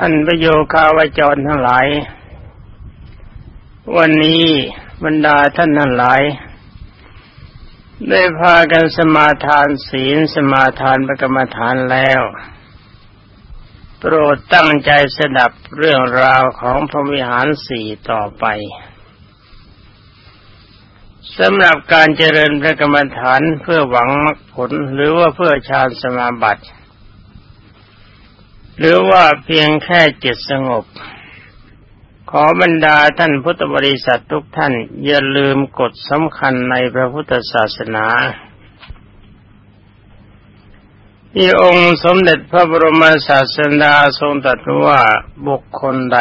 ท่านประโยคาวจรทั้งหลาย วันนี้บรรดาท่านทั้งหลาย ได้พากันสมาทานศีลสมาทานประกรรมฐานแล้ว โปรดตั้งใจสดับเรื่องราวของพระวิหารสี่ต่อไปสำหรับการเจริญพระกรรมฐานเพื่อหวังมรรคผลหรือว่าเพื่อฌานสมาบัติ หรือว่าเพียงแค่จิตสงบ ขอบรรดาท่านพุทธบริษัททุกท่าน อย่าลืมกฎสำคัญในพระพุทธศาสนาที่องค์สมเด็จพระบรมศาสดาทรงตรัสว่าบุคคลใด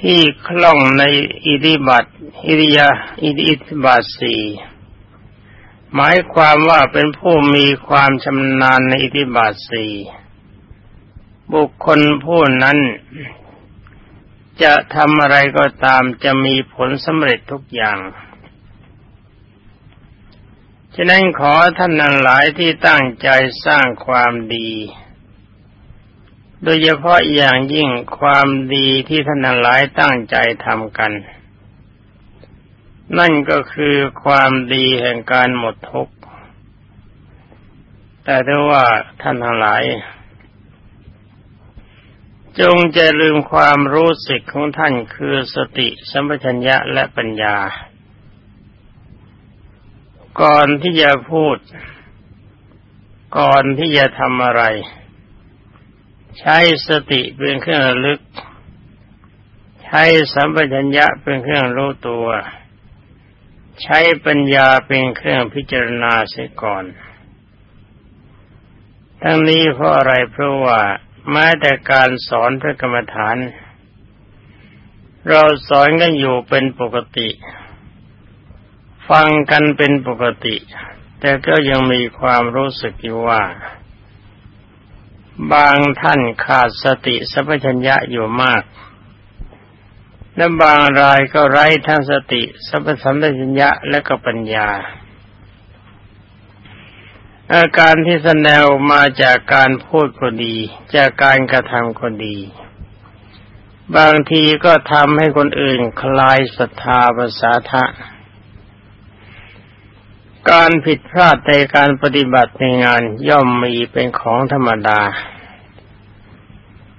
ที่คล่องในอิริบัตอิริยาอิริบาสีหมายความว่าเป็นผู้มีความชำนาญในอิริบาสี บุคคลผู้นั้น จะทำอะไรก็ตามจะมีผลสำเร็จทุกอย่าง ฉะนั้นขอท่านนั้นหลายที่ตั้งใจสร้างความดี โดยเฉพาะอย่างยิ่งความดีที่ท่านนั้นหลายตั้งใจทำกัน นั่นก็คือความดีแห่งการหมดทุกข์แต่ถ้าว่าท่านทั้งหลาย จงจะลืมความรู้สึกของท่านคือสติสัมปชัญญะและปัญญา ก่อนที่จะพูด ก่อนที่จะทำอะไร ใช้สติเป็นเครื่องลึก ใช้สัมปชัญญะเป็นเครื่องรู้ตัว ใช้ปัญญาเป็นเครื่องพิจารณาเสียก่อน ทั้งนี้เพราะอะไรเพราะว่า แม้แต่การสอนพระกรรมฐาน เราสอนกันอยู่เป็นปกติ ฟังกันเป็นปกติ แต่ก็ยังมีความรู้สึกอยู่ว่า บางท่านขาดสติสัพพัญญะอยู่มาก และบางรายก็ไร้ทั้งสติสัพพัญญะและก็ปัญญา อาการที่แสดงมาจากการพูดก็ดี จากการกระทำก็ดี บางทีก็ทำให้คนอื่นคลายศรัทธาภาษาทะ การผิดพลาดในการปฏิบัติในงานย่อมมีเป็นของธรรมดา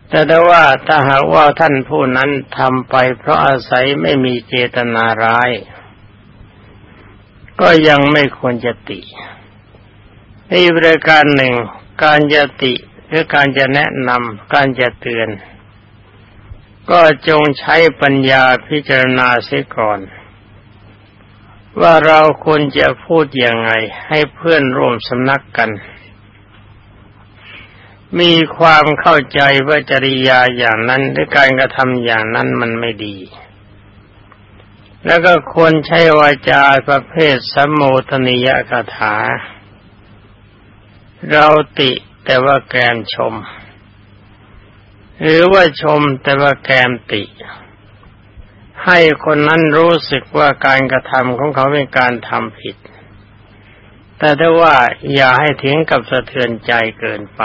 แต่ถ้าว่าถ้าหากว่าท่านผู้นั้นทำไปเพราะอาศัยไม่มีเจตนาร้าย ก็ยังไม่ควรจะติ อีกประการหนึ่ง การจะติหรือการจะแนะนำการจะเตือน ก็จงใช้ปัญญาพิจารณาเสียก่อน ว่าเราควรจะพูดยังไงให้เพื่อนร่วมสำนักกัน มีความเข้าใจว่าจริยาอย่างนั้นหรือการกระทำอย่างนั้นมันไม่ดีแล้วก็ควรใช้วาจาประเภทสัมโมทนิยคาถา เราติแต่ว่าแกมชม หรือว่าชมแต่ว่าแกมติ ให้คนนั้นรู้สึกว่าการกระทำของเขาเป็นการทำผิด แต่ถ้าว่าอย่าให้ถึงกับสะเทือนใจเกินไป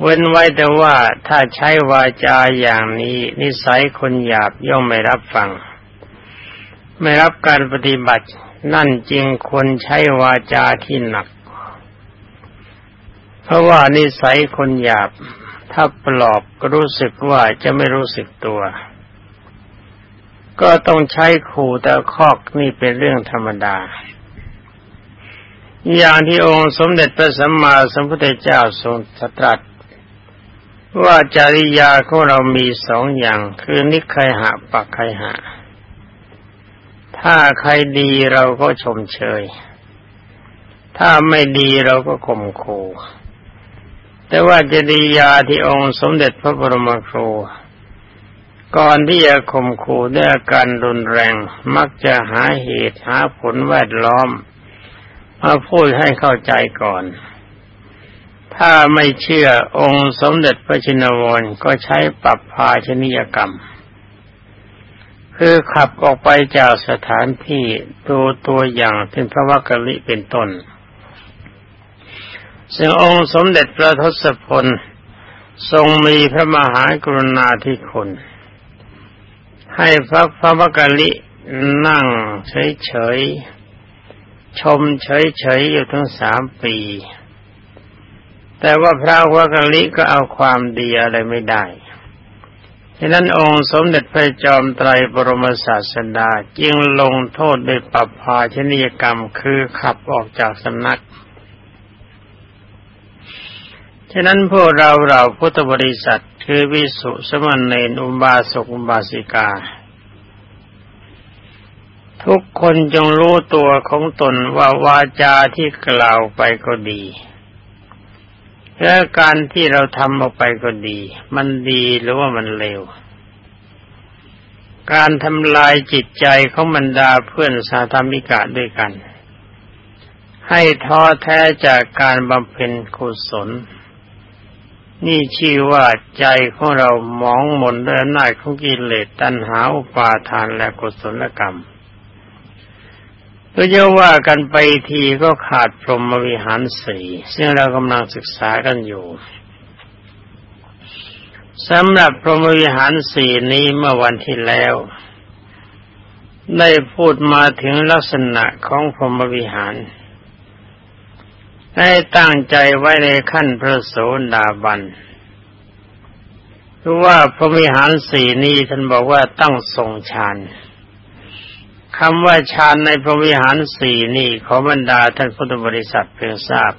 เว้นไว้แต่ว่าถ้าใช้วาจาอย่างนี้ นิสัยคนหยาบย่อมไม่รับฟัง ไม่รับการปฏิบัตินั่นจริงคนใช้วาจาที่หนัก เพราะว่านิสัยคนหยาบ ถ้าปลอบก็รู้สึกว่าจะไม่รู้สึกตัว ก็ต้องใช้ขู่แตะคอกนี่เป็นเรื่องธรรมดา อย่างที่องค์สมเด็จพระสัมมาสัมพุทธเจ้าทรงตรัสว่าจริยาของเรามีสองอย่าง คือนิคยหะปักไคหะ ถ้าใครดีเราก็ชมเชย ถ้าไม่ดีเราก็ข่มขู่ แต่ว่าจริยาที่องค์สมเด็จพระบรมครูก่อนที่จะข่มขู่ด้วยอาการรุนแรงมักจะหาเหตุหาผลแวดล้อม มาพูดให้เข้าใจก่อน ถ้าไม่เชื่อองค์สมเด็จพระชินวรก็ใช้ปรับภาชนิยกรรม คือขับออกไปจากสถานที่ตัวตัวอย่างเป็นพระวักกะลิเป็นต้น ซึ่งองค์สมเด็จพระทศพลทรงมีพระมหากรุณาธิคุณให้พระพระมกลินั่งเฉยๆ ชมเฉยๆ อยู่ทั้งสามปี แต่ว่าพระวกลิก็เอาความดีอะไรไม่ได้ฉะนั้นองค์สมเด็จพระจอมไตรบรมศาสดาจึงลงโทษด้วยปรับภาชนียกรรมคือขับออกจากสำนัก ฉะนั้นพวกเราเราพุทธบริษัทคือวิสุสมณเณรอุบาสกอุบาสิกา ทุกคนจงรู้ตัวของตนว่าวาจาที่กล่าวไปก็ดีและการที่เราทำออกไปก็ดี มันดีหรือว่ามันเลว การทำลายจิตใจของบรรดาเพื่อนสาธมิกะด้วยกัน ให้ท้อแท้จากการบำเพ็ญกุศล นี่ชื่อว่าใจของเรามองหมนด้วยอำนาจของกิเลสตัณหาอุปาทานและกุศลกรรมก็จะว่ากันไปทีก็ขาดพรหมวิหารสี่ซึ่งเรากำลังศึกษากันอยู่สำหรับพรหมวิหารสี่นี้เมื่อวันที่แล้ว ได้พูดมาถึงลักษณะของพรหมวิหาร ให้ตั้งใจไว้ในขั้นพระโสดาบันคือว่าพรหมวิหารสี่นี้ท่านบอกว่าตั้งทรงฌานคำว่าฌานในพระวิหารสี่นี่ขอบรรดาท่านพุทธบริษัทเพียงทราบ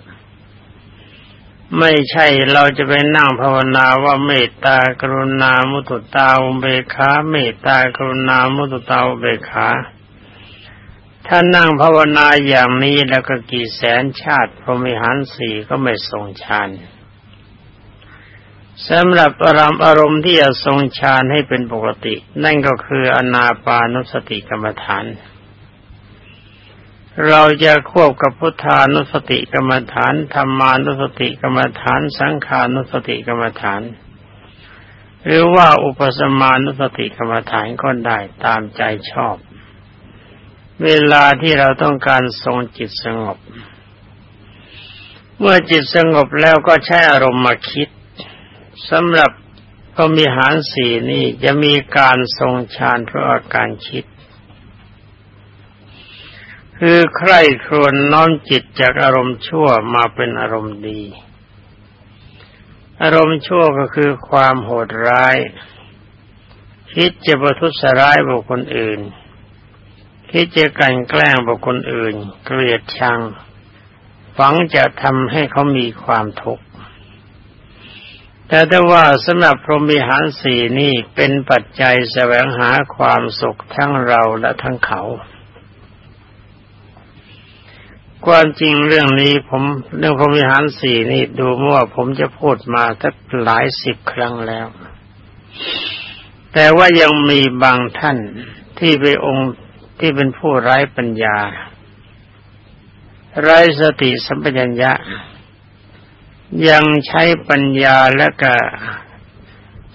ไม่ใช่เราจะไปนั่งภาวนาว่าเมตตากรุณามุตุตาอุเบกขาเมตตากรุณามุตุตาอุเบกขา ถ้านั่งภาวนาอย่างนี้แล้วก็กี่แสนชาติพรหมิหารสี่ก็ไม่ทรงฌานสำหรับอารมณ์อารมณ์ที่จะทรงฌานให้เป็นปกติ นั่นก็คืออนาปานุสติกรรมฐาน เราจะควบกับพุทธานุสติกรรมฐานธรรมานุสติกรรมฐาน สังขานุสติกรรมฐาน หรือว่าอุปสมานุสติกรรมฐานก็ได้ตามใจชอบ เวลาที่เราต้องการทรงจิตสงบ เมื่อจิตสงบแล้วก็ใช้อารมณ์มาคิดสำหรับพรมิหารสี่นี่จะมีการทรงฌานเพราะอาการคิด คือใคร่ครวญน้อมจิตจากอารมณ์ชั่วมาเป็นอารมณ์ดี อารมณ์ชั่วก็คือความโหดร้าย คิดจะประทุษร้ายบุคคลอื่น คิดจะกันแกล้งบุคคลอื่น เกลียดชังฝังจะทำให้เขามีความทุกข์แต่ถ้าว่าสำหรับพรหมิหารสี่นี่เป็นปัจจัยแสวงหาความสุขทั้งเราและทั้งเขา ความจริงเรื่องนี้ผมเรื่องพรหมิหารสี่นี่ดูเมื่อผมจะพูดมาสักหลายสิบครั้งแล้ว แต่ว่ายังมีบางท่านที่เป็นองค์ ที่เป็นผู้ไร้ปัญญา ไร้สติสัมปชัญญะ ยังใช้ปัญญาและก็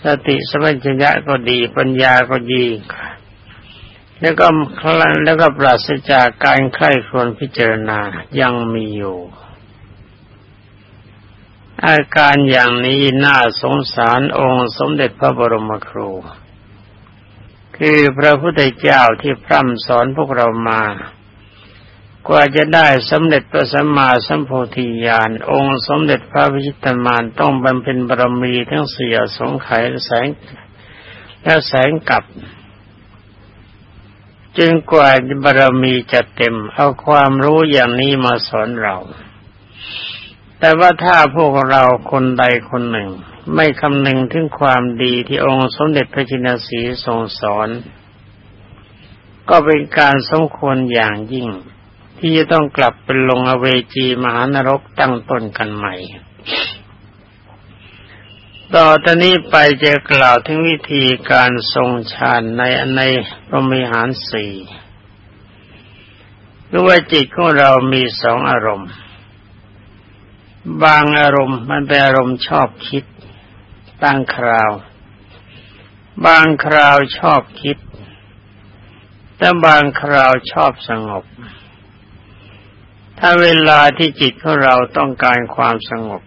สติสัมัญญะก็ดี ปัญญาก็ดีแล้วก็คลังแล้วก็ปราศจากการใคร่ควญพิจารณายังมีอยู่ อาการอย่างนี้น่าสงสารองค์สมเด็จพระบรมครู คือพระพุทธเจ้าที่พร่ำสอนพวกเรามา กว่าจะได้สำเร็จพระสัมมาสัมโพธิญาณองค์สมเด็จพระพิชิตมานต้องบำเพ็ญบารมีทั้งเสียสงไขยแสงและแสงกับจึงกว่าบารมีจะเต็ม เอาความรู้อย่างนี้มาสอนเรา แต่ว่าถ้าพวกเราคนใดคนหนึ่ง ไม่คำนึงถึงความดีที่องค์สมเด็จพระจินสีทรงสอน ก็เป็นการสมควรอย่างยิ่ง ที่จะต้องกลับเป็นลงอเวจีมหานรกตั้งต้นกันใหม่ ต่อตอนนี้ไปจะกล่าวถึงวิธีการทรงฌานในในพรมิหารสี่รู้ว่าจิตของเรามีสองอารมณ์ บางอารมณ์มันเป็นอารมณ์ชอบคิด ตั้งคราว บางคราวชอบคิด แต่บางคราวชอบสงบ ถ้าเวลาที่จิตของเราต้องการความสงบ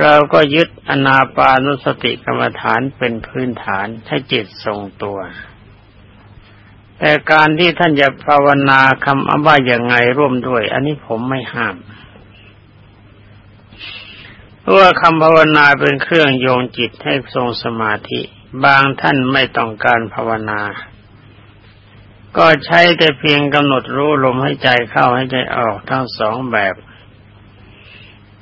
เราก็ยึดอนาปานุสติกรรมฐานเป็นพื้นฐานให้จิตทรงตัวแต่การที่ท่านจะภาวนาคำอว่าอย่างไงร่วมด้วย อันนี้ผมไม่ห้าม เพราะว่าคำภาวนาเป็นเครื่องโยงจิตให้ทรงสมาธิ บางท่านไม่ต้องการภาวนา ก็ใช้แต่เพียงกำหนดรู้ลมให้ใจเข้าให้ใจออกทั้งสองแบบ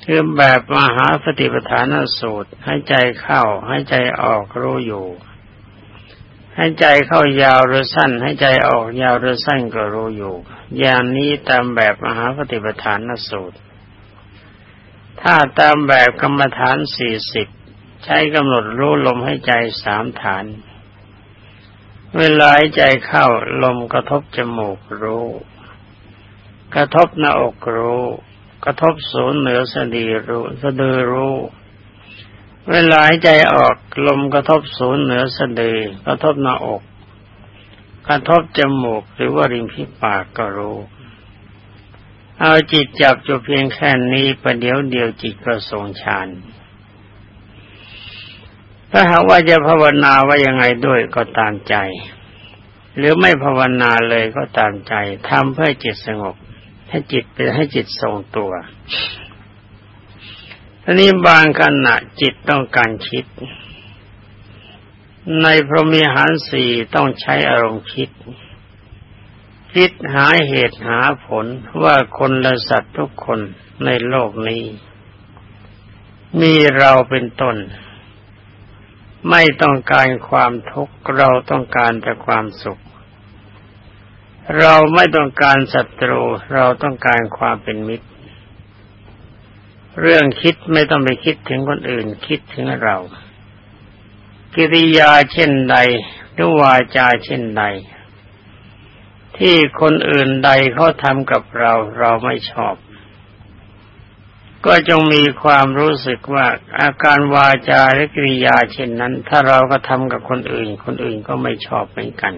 คือแบบมหาสติปัฏฐานสูตร ให้ใจเข้าให้ใจออกรู้อยู่ ให้ใจเข้ายาวหรือสั้น ให้ใจออกยาวหรือสั้นก็รู้อยู่ อย่างนี้ตามแบบมหาสติปัฏฐานสูตร ถ้าตามแบบกรรมฐานสี่สิบใช้กำหนดรู้ลมให้ใจสามฐาน เวลาใใจเข้าลมกระทบจมูกรู้ กระทบหน้าอกรู้ กระทบศูนย์เหนือสะดีรู้สะดือรู้เวลาหายใจออกลมกระทบศูนย์เหนือสะดือกระทบหน้าอก กระทบจมูกหรือว่าริมฝีปากก็รู้ เอาจิตจับจุเพียงแค่นี้ประเดี๋ยวเดียวจิตก็ทรงฌานถ้าหากว่าจะภาวนาว่ายังไงด้วยก็ตามใจ หรือไม่ภาวนาเลยก็ตามใจทำเพื่อจิตสงบ ให้จิตเป็นให้จิตทรงตัวทีนี้บางขณะจิตต้องการคิด ในพรหมีหารสี่ต้องใช้อารมณ์คิด คิดหาเหตุหาผลว่าคนและสัตว์ทุกคนในโลกนี้ มีเราเป็นต้น ไม่ต้องการความทุกข์เราต้องการแต่ความสุข เราไม่ต้องการศัตรูเราต้องการความเป็นมิตร เรื่องคิดไม่ต้องไปคิดถึงคนอื่น คิดถึงเรา กิริยาเช่นใดหรือวาจาเช่นใด ที่คนอื่นใดเขาทำกับเราเราไม่ชอบ ก็จงมีความรู้สึกว่าอาการวาจาและกิริยาเช่นนั้น ถ้าเราก็ทำกับคนอื่น คนอื่นก็ไม่ชอบเหมือนกัน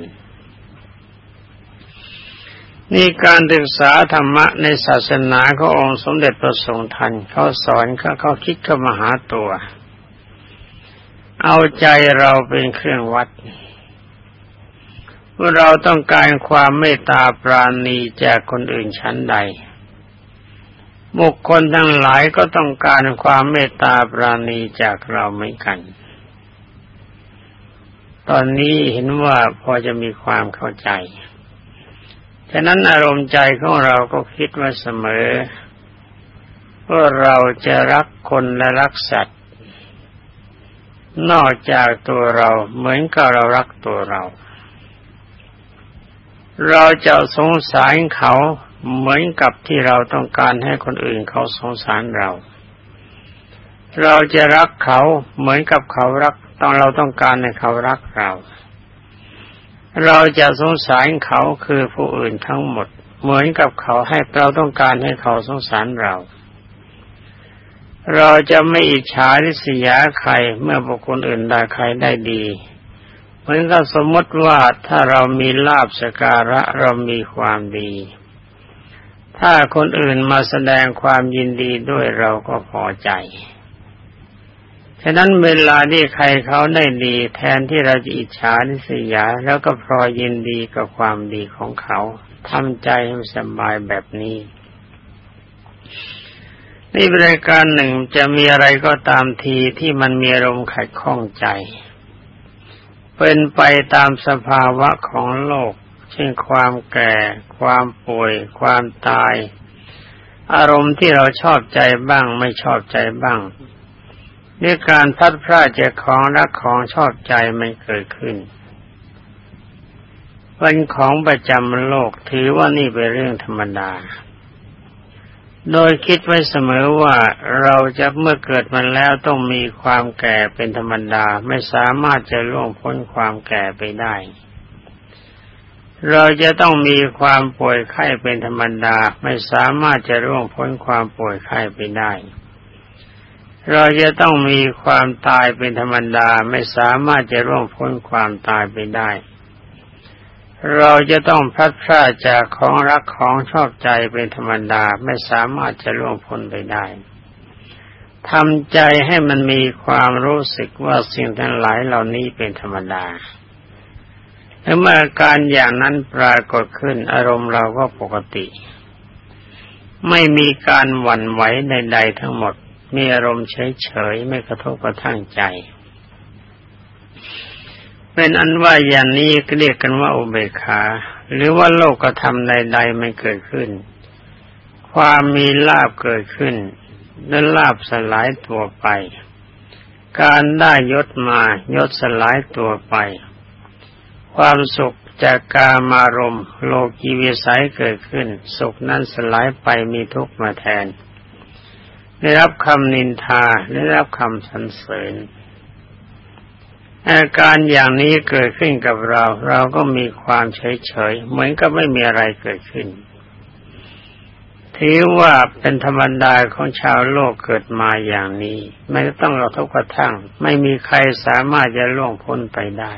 นี่การศึกษาธรรมะในศาสนาขององค์สมเด็จพระสงฆ์ทันเขาสอนเขาเขาคิดเข้ามาหาตัว เอาใจเราเป็นเครื่องวัด ว่าเราต้องการความเมตตาปราณีจากคนอื่นชั้นใด บุคคลทั้งหลายก็ต้องการความเมตตาปราณีจากเราเหมือนกัน ตอนนี้เห็นว่าพอจะมีความเข้าใจ ฉะนั้นอารมณ์ใจของเราก็คิดว่าเสมอว่าเราจะรักคนและรักสัตว์ นอกจากตัวเราเหมือนกับเรารักตัวเรา เราจะสงสารเขาเหมือนกับที่เราต้องการให้คนอื่นเขาสงสารเรา เราจะรักเขาเหมือนกับเขารักตอนเราต้องการให้เขารักเรา เราจะสงสารเขาคือผู้อื่นทั้งหมด เหมือนกับเขาให้เราต้องการให้เขาสงสารเรา เราจะไม่อิจฉาริษยาใครเมื่อบุคคลอื่นได้ใครได้ดี เหมือนกับสมมติว่าถ้าเรามีลาบสการะเรามีความดี ถ้าคนอื่นมาแสดงความยินดีด้วยเราก็พอใจฉะนั้นเวลาที่ใครเขาได้ดีแทนที่เราจะอิจฉานิสยา แล้วก็พลอยยินดีกับความดีของเขาทำใจให้สบายแบบนี้ นี่บริการหนึ่งจะมีอะไรก็ตามทีที่มันมีอารมณ์ขัดข้องใจ เป็นไปตามสภาวะของโลก เช่นความแก่ ความป่วย ความตาย อารมณ์ที่เราชอบใจบ้างไม่ชอบใจบ้างด้วยการพัดพลาดจากของรักของชอบใจมันเกิดขึ้นเป็นของประจำโลกถือว่านี่เป็นเรื่องธรรมดา โดยคิดไว้เสมอว่าเราจะเมื่อเกิดมาแล้วต้องมีความแก่เป็นธรรมดาไม่สามารถจะล่วงพ้นความแก่ไปได้ เราจะต้องมีความป่วยไข้เป็นธรรมดาไม่สามารถจะล่วงพ้นความป่วยไข้ไปได้ เราจะต้องมีความตายเป็นธรรมดาไม่สามารถจะร่วงพ้นความตายไปได้ เราจะต้องพลัดพรากจากของรักของชอบใจเป็นธรรมดาไม่สามารถจะร่วงพ้นไปได้ทำใจให้มันมีความรู้สึกว่าสิ่งทั้งหลายเหล่านี้เป็นธรรมดาเมื่อการอย่างนั้นปรากฏขึ้นอารมณ์เราก็ปกติ ไม่มีการหวั่นไหวใดๆทั้งหมด มีอารมณ์เฉยๆไม่กระทบกระทั่งใจ เป็นอันว่าอย่างนี้เรียกกันว่าอุเบกขา หรือว่าโลกธรรมใดๆไม่เกิดขึ้น ความมีลาบเกิดขึ้น และลาบสลายตัวไป การได้ยศมายศสลายตัวไป ความสุขจากกามารมโลกีวิสัยเกิดขึ้น สุขนั้นสลายไปมีทุกข์มาแทน ได้รับคำนินทาได้รับคำสรรเสริญ อาการอย่างนี้เกิดขึ้นกับเรา เราก็มีความเฉยเฉยเหมือนกับไม่มีอะไรเกิดขึ้นถือว่าเป็นธรรมดาของชาวโลกเกิดมาอย่างนี้ ไม่ต้องเราทุกข์กระทั่ง ไม่มีใครสามารถจะล่วงพ้นไปได้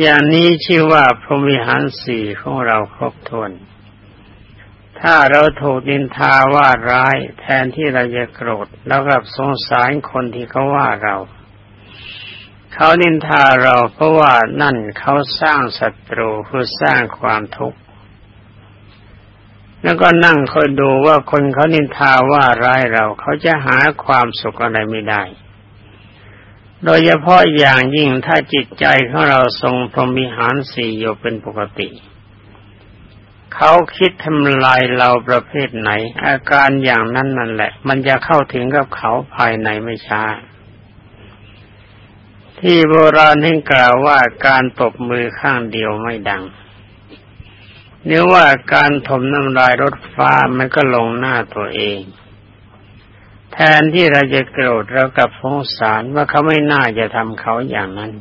อย่างนี้ชื่อว่าพรหมิหารสี่ของเราครบถ้วน ถ้าเราถูกดินทาว่าร้าย แทนที่เราจะโกรธแล้วกับสงสารคนที่เขาว่าเรา เขาดินทาเราเพราะว่านั่นเขาสร้างศัตรูคือสร้างความทุกข์แล้วก็นั่งคอยดูว่าคนเขานินทาว่าร้ายเราเขาจะหาความสุขอะไรไม่ได้ โดยเฉพาะอย่างยิ่งถ้าจิตใจของเราทรงพรหมิหารสี่อยู่เป็นปกติ เขาคิดทำลายเราประเภทไหน อาการอย่างนั้นนั่นแหละ มันจะเข้าถึงกับเขาภายในไม่ช้า ที่โบราณให้กล่าวว่าการตบมือข้างเดียวไม่ดังเนื้อว่าการถมน้ำลายรถฟ้ามันก็ลงหน้าตัวเอง แทนที่เราจะโกรธเรากับสงสารว่าเขาไม่น่าจะทำเขาอย่างนั้น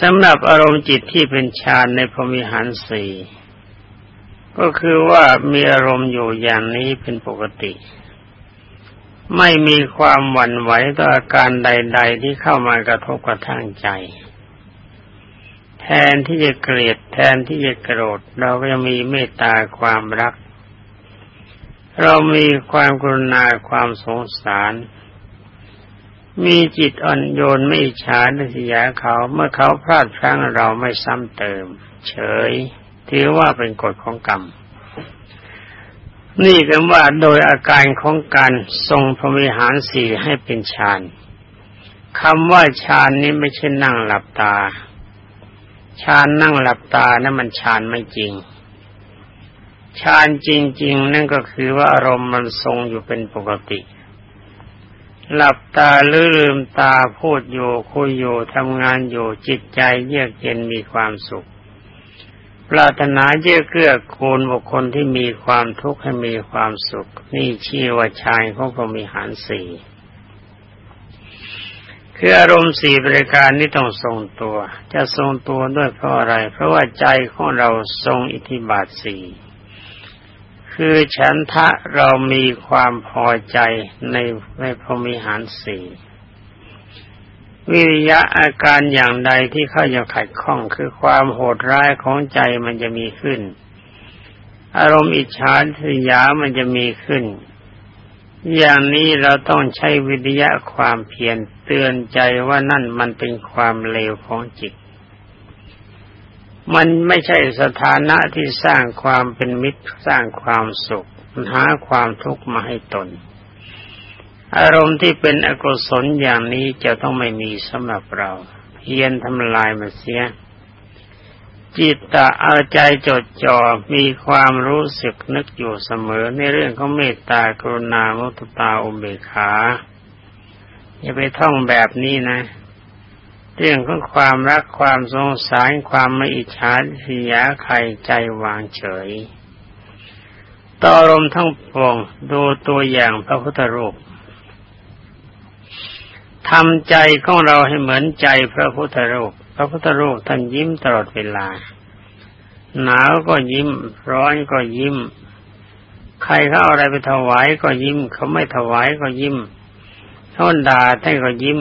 สำหรับอารมณ์จิตที่เป็นฌานในพรมิหารสี่ก็คือว่ามีอารมณ์อยู่อย่างนี้เป็นปกติ ไม่มีความหวั่นไหวต่ออาการใด ๆ ที่เข้ามากระทบกระทั่งใจ แทนที่จะเกลียดแทนที่จะโกรธเราก็จะมีเมตตาความรัก เรามีความกรุณาความสงสาร มีจิตอ่อนโยนไม่ฉาดิสยาเขาเมื่อเขาพลาดพลั้งเราไม่ซ้ำเติม เฉย ถือว่าเป็นกฎของกรรม นี่กันว่าโดยอาการของการทรงพรมิหารสี่ให้เป็นฌานคำว่าฌานนี้ไม่ใช่นั่งหลับตาฌานนั่งหลับตานะั้นมันฌานไม่จริงฌานจริง ๆ นั่นก็คือว่าอารมณ์มันทรงอยู่เป็นปกติ หลับตาลืลืมตาพูดอยู่คุยอยู่ทำงานอยู่จิตใจเยือกเย็นมีความสุข ปรารถนาเยื่อเกื้อคูณบุคคลที่มีความทุกข์ให้มีความสุข นี่ชื่อว่าชายของพรมีหารสี่คืออารมณ์สี่บริการนี้ต้องทรงตัว จะทรงตัวด้วยเพราะอะไร เพราะว่าใจของเราทรงอิทธิบาทสี่คือฉันทะเรามีความพอใจในในพรมิหารสี่ วิริยะอาการอย่างใดที่เข้าจะขัดข้องคือความโหดร้ายของใจมันจะมีขึ้น อารมณ์อิจฉาทยามันจะมีขึ้น อย่างนี้เราต้องใช้วิริยะความเพียรเตือนใจว่านั่นมันเป็นความเลวของจิต มันไม่ใช่สถานะที่สร้างความเป็นมิตรสร้างความสุขหาความทุกข์มาให้ตน อารมณ์ที่เป็นอกุศลอย่างนี้จะต้องไม่มีสำหรับเราเพียนทำลายมาเสีย จิตตะเอาใจจดจ่อมีความรู้สึกนึกอยู่เสมอในเรื่องของเมตตากรุณามุตตาอุเบกขาอย่าไปท่องแบบนี้นะ เรื่องของความรักความสงสารความไม่อิจฉาสียาใครใจวางเฉยต่อรมทั้งปวงดูตัวอย่างพระพุทธรูป ทำใจของเราให้เหมือนใจพระพุทธรูป พระพุทธรูปท่านยิ้มตลอดเวลา หนาวก็ยิ้ม ร้อนก็ยิ้ม ใครเขาเอาอะไรไปถวายก็ยิ้ม เขาไม่ถวายก็ยิ้มเขาด่าท่านก็ยิ้ม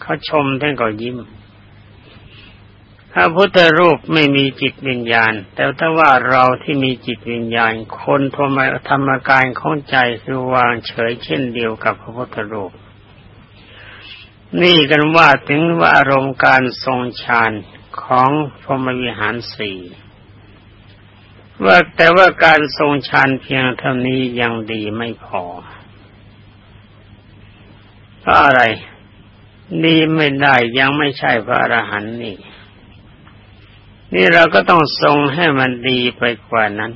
เขาชมท่านก็ยิ้ม พระพุทธรูปไม่มีจิตวิญญาณ แต่ถ้าว่าเราที่มีจิตวิญญาณ คนธรรมธรรมกายของใจคือวางเฉยเช่นเดียวกับพระพุทธรูป นี่กันว่าถึงว่าอารมณ์การทรงฌานของพรหมวิหารสี่ว่าแต่ว่าการทรงฌานเพียงเท่านี้ยังดีไม่พอเพราะอะไร ดีไม่ได้ยังไม่ใช่พระอรหันต์นี่ นี่เราก็ต้องทรงให้มันดีไปกว่านั้น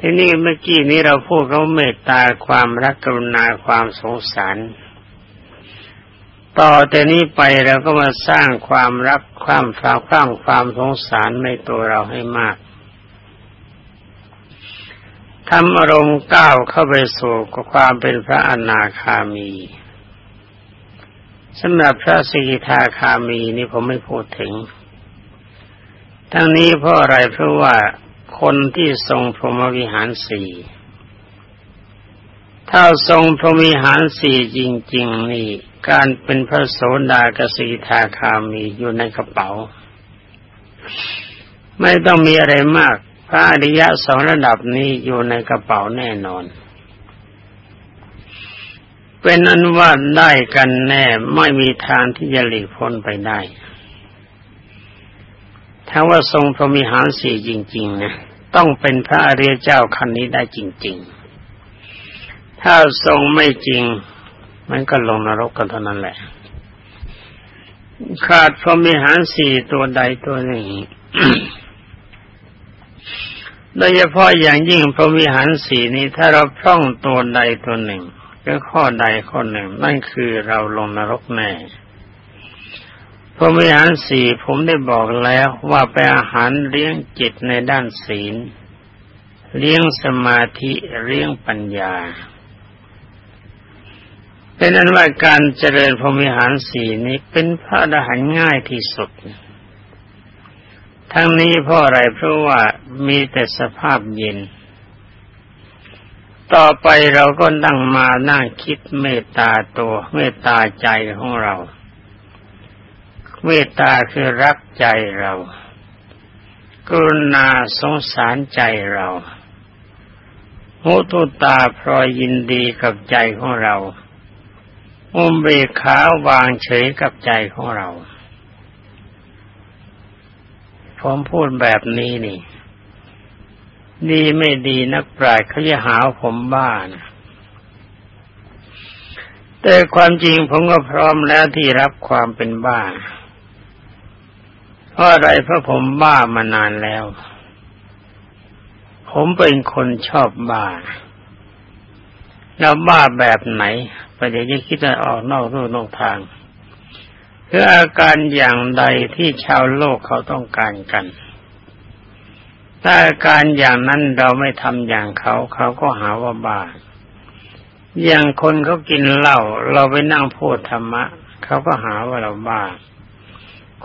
ทีนี้เมื่อกี้นี้เราพูดเขาเมตตาความรักกรุณาความสงสาร ต่อแต่นี้ไปเราก็มาสร้างความรักความฝาความความสงสารในตัวเราให้มากทำอารมณ์ก้าวเข้าไปสู่กับความเป็นพระอนาคามีสำหรับพระสิกิทาคามีนี่ผมไม่พูดถึง ทั้งนี้เพราะอะไรเพราะว่าคนที่ทรงพรหมวิหารสี่ถ้าทรงพรหมวิหารสี่จริง ๆ นี่ การเป็นพระโสดากสีทาคามีอยู่ในกระเป๋า ไม่ต้องมีอะไรมาก พระอริยะสองระดับนี้อยู่ในกระเป๋าแน่นอน เป็นอันว่าได้กันแน่ไม่มีทางที่จะหลีกพ้นไปได้ถ้าว่าทรงพระมิหารสี่จริง ๆ นะ ต้องเป็นพระอริยเจ้าคันนี้ได้จริง ๆ ถ้าทรงไม่จริง มันก็ลงนรกกันเท่านั้นแหละ ขาดพรหมิหารสี่ตัวใดตัวหนึ่งโดยเฉพาะอย่างยิ่งพรหมิหารสี่นี้ถ้าเราพร่องตัวใดตัวหนึ่งหรือข้อใดข้อหนึ่ง นั่นคือเราลงนรกแน่พรหมิหารสี่ผมได้บอกแล้วว่าเป็นอาหารเลี้ยงจิตในด้านศีล เลี้ยงสมาธิเลี้ยงปัญญา เป็นนั้นว่าการเจริญพรหมิหารสีนี้เป็นพระอรหันต์ง่ายที่สุด ทั้งนี้เพราะอะไรเพราะว่ามีแต่สภาพเย็น ต่อไปเราก็นั่งมานั่งคิดเมตตาตัวเมตตาใจของเรา เมตตาคือรักใจเรา กรุณาสงสารใจเรามุตุตาพรอยยินดีกับใจของเรา อุมเบกขาวางเฉยกับใจของเรา ผมพูดแบบนี้นี่ ดีไม่ดีนักปราชญ์เขาจะหาผมบ้านะแต่ความจริงผมก็พร้อมแล้วที่รับความเป็นบ้า เพราะอะไรเพราะผมบ้ามานานแล้ว ผมเป็นคนชอบบ้า แล้วบ้าแบบไหนประเดี๋ยวจะคิดจะออกนอกรูนอกทางคืออาการอย่างใดที่ชาวโลกเขาต้องการกัน ถ้าอาการอย่างนั้นเราไม่ทำอย่างเขาเขาก็หาว่าบ้าอย่างคนเขากินเหล้าเราไปนั่งพูดธรรมะเขาก็หาว่าเราบ้า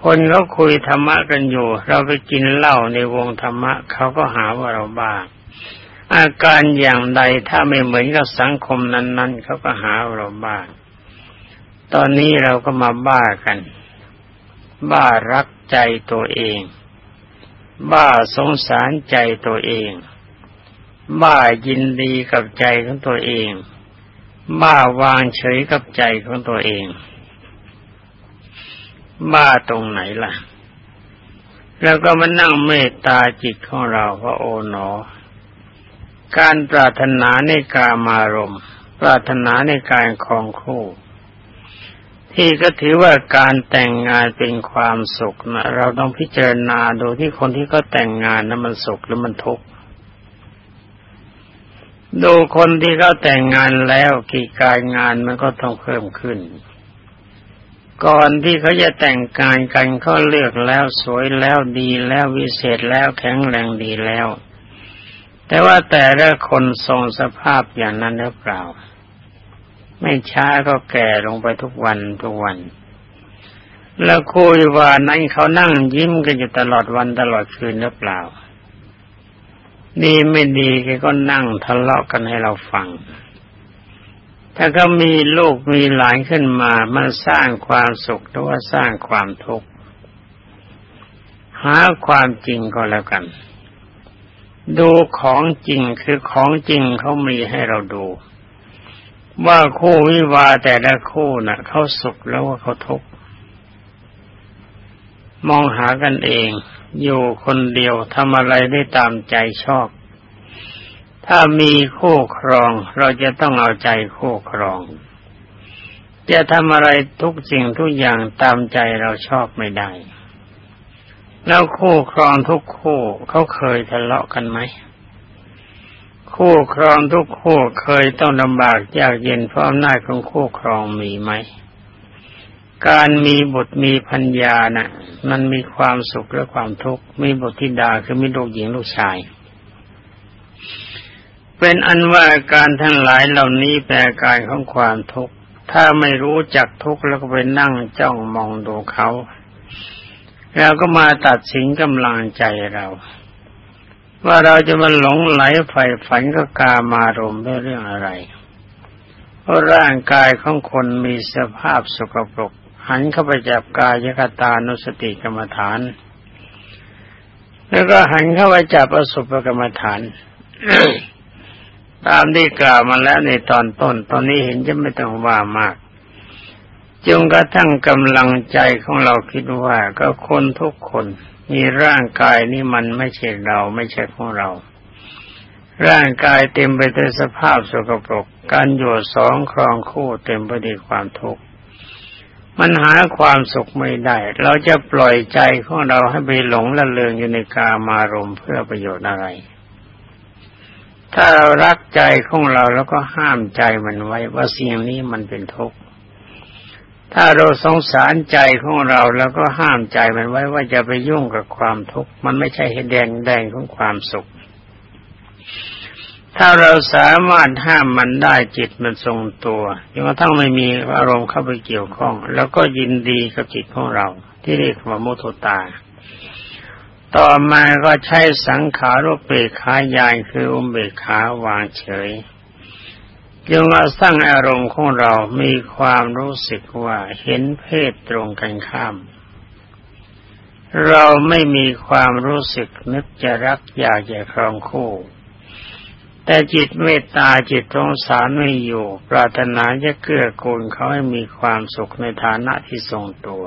คนเขาคุยธรรมะกันอยู่ เราไปกินเหล้าในวงธรรมะเขาก็หาว่าเราบ้า อาการอย่างใดถ้าไม่เหมือนกับสังคมนั้น ๆเขาก็หาเราบ้าตอนนี้เราก็มาบ้ากัน บ้ารักใจตัวเอง บ้าสงสารใจตัวเอง บ้ายินดีกับใจของตัวเอง บ้าวางเฉยกับใจของตัวเอง บ้าตรงไหนล่ะ แล้วก็มานั่งเมตตาจิตของเราว่าโอ๋หนอ การปรารถนาในกามารมปรารถนาในการครองคู่ ที่ก็ถือว่าการแต่งงานเป็นความสุขนะเราต้องพิจารณาดูที่คนที่เขาแต่งงานนะมันสุขหรือมันทุกข์ดูคนที่เขาแต่งงานแล้วกี่การงานมันก็ต้องเพิ่มขึ้น ก่อนที่เขาจะแต่งงานกันเขาเลือกแล้วสวยแล้วดีแล้ววิเศษแล้วแข็งแรงดีแล้ว แต่ว่าแต่ละคนทรงสภาพอย่างนั้นหรือเปล่า ไม่ช้าก็แก่ลงไปทุกวันทุกวัน แล้วคุยว่านั้นเขานั่งยิ้มกันอยู่ตลอดวันตลอดคืนหรือเปล่า ดีไม่ดีแกก็นั่งทะเลาะกันให้เราฟัง ถ้าเขามีลูกมีหลานขึ้นมา มันสร้างความสุขหรือว่าสร้างความทุกข์หาความจริงก็แล้วกัน ดูของจริงคือของจริงเขามีให้เราดู ว่าคู่วิวาแต่ละคู่นะ่ะเขาสุขแล้วว่าเขาทุกข์มองหากันเอง อยู่คนเดียวทำอะไรได้ตามใจชอบ ถ้ามีคู่ครองเราจะต้องเอาใจคู่ครอง จะทำอะไรทุกสิ่งทุกอย่างตามใจเราชอบไม่ได้ แล้วคู่ครองทุกคู่เขาเคยทะเลาะกันไหม คู่ครองทุกคู่เคยต้องลำบากยากเย็นเพราะอำนาจของคู่ครองมีไหม การมีบุตรมีพัญญานะ่ะ มันมีความสุขและความทุกข์มีบุตรธิดาคือมีลูกหญิงลูกชาย เป็นอันว่าการทั้งหลายเหล่านี้แปลกายของความทุกข์ถ้าไม่รู้จักทุกข์แล้วก็ไปนั่งจ้องมองดูเขา แล้วก็มาตัดสินกำลังใจเรา ว่าเราจะมาหลงไหลใฝ่ฝันก็กามารมณ์ด้วยเรื่องอะไรเพราะร่างกายของคนมีสภาพสกปรก หันเข้าไปจับกายคตานุสติกรรมฐาน แล้วก็หันเข้าไปจับอสุภกรรมฐานตามที่กล่าวมาแล้วในตอนต้น ตอนนี้เห็นจะไม่ต้องว่ามาก จงกระทั่งกำลังใจของเราคิดว่าก็คนทุกคนมีร่างกายนี่มันไม่ใช่เราไม่ใช่ของเรา ร่างกายเต็มไปด้วยสภาพสกปรกการอยู่สองครองคู่เต็มไปด้วยความทุกข์มันหาความสุขไม่ได้ เราจะปล่อยใจของเราให้ไปหลงละเลงอยู่ในกามารมเพื่อประโยชน์อะไร ถ้าเรารักใจของเราแล้วก็ห้ามใจมันไว้ว่าสิ่งนี้มันเป็นทุกข์ ถ้าเราสงสารใจของเราแล้วก็ห้ามใจมันไว้ว่าจะไปยุ่งกับความทุกข์มันไม่ใช่เหตุแดงแดงของความสุข ถ้าเราสามารถห้ามมันได้จิตมันทรงตัวจนกระทั่งไม่มีอารมณ์เข้าไปเกี่ยวข้อง แล้วก็ยินดีกับจิตของเรา ที่เรียกว่าโมโทตา ต่อมาก็ใช้สังขารุปเบขายายคืออุเบกขาวางเฉย จงเราสร้างอารมณ์ของเรามีความรู้สึกว่าเห็นเพศตรงกันข้าม เราไม่มีความรู้สึกนึกจะรักอยากจะครองคู่ แต่จิตเมตตาจิตสงสารไม่อยู่ ปรารถนาจะเกื้อกูลเขาให้มีความสุขในฐานะที่ทรงตัว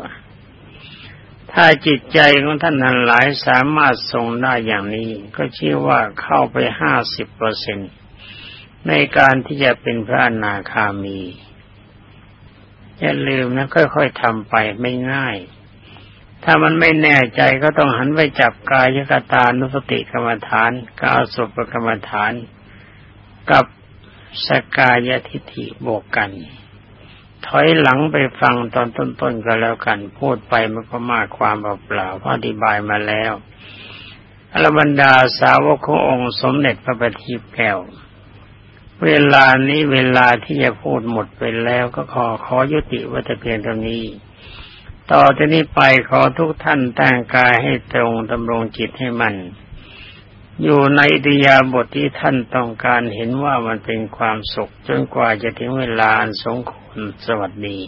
ถ้าจิตใจของท่านนั้นหลายสามารถทรงได้อย่างนี้ ก็ชื่อว่าเข้าไปห้าสิบเปอร์เซ็นต์ ในการที่จะเป็นพระอนาคามี อย่าลืมนะค่อยๆทำไปไม่ง่าย ถ้ามันไม่แน่ใจก็ต้องหันไปจับกายกตานุสติกรรมฐานกาสุปกรรมฐาน กับสกายทิฏฐิบวกกัน ถอยหลังไปฟังตอนต้นๆก็แล้วกัน พูดไปมันก็มากความเปล่าๆพออธิบายมาแล้วอรบรรดาสาวกขององค์สมเด็จพระบัณฑิตแก้ว เวลานี้เวลาที่จะพูดหมดไปแล้วก็ขอขอยุติวัตเพียงตรงนี้ ต่อจากนี้ไปขอทุกท่านแต่งกายให้ตรงดำรงจิตให้มัน อยู่ในดิยาบทที่ท่านต้องการเห็นว่ามันเป็นความสุขจนกว่าจะถึงเวลาสงควรสวัสดี